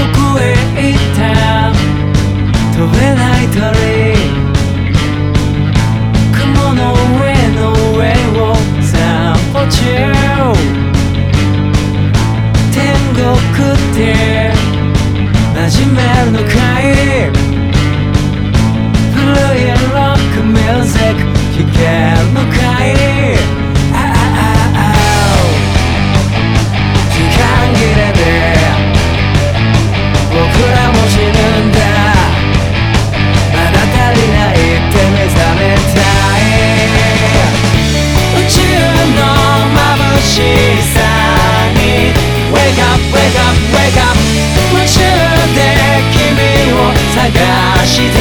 どこへ行った飛べない鳥雲の上の上を散歩中。天国って馴染めるのかい？Wake up, wake up, wake up 夢中で君を探して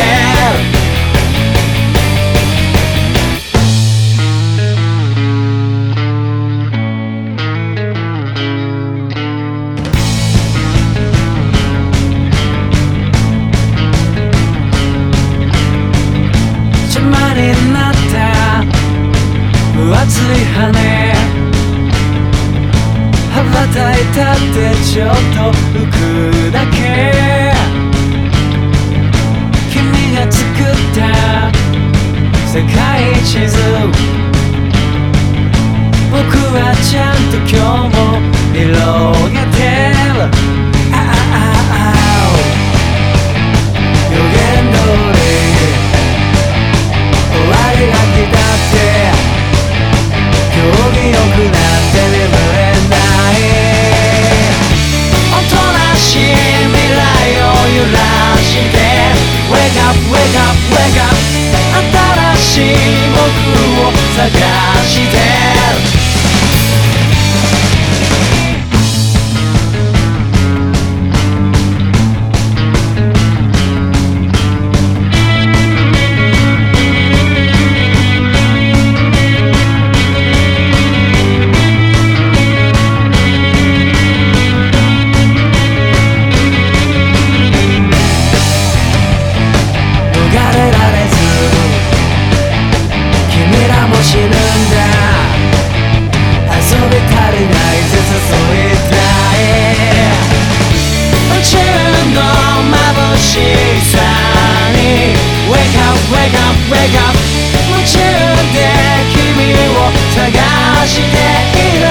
るになった分厚い羽羽ばたいたってちょっと浮くだけ僕を探してる。Wake up, wake up, wake up 夢中で君を探している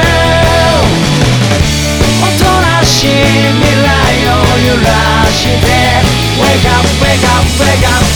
大人しい未来を揺らして Wake up, wake up, wake up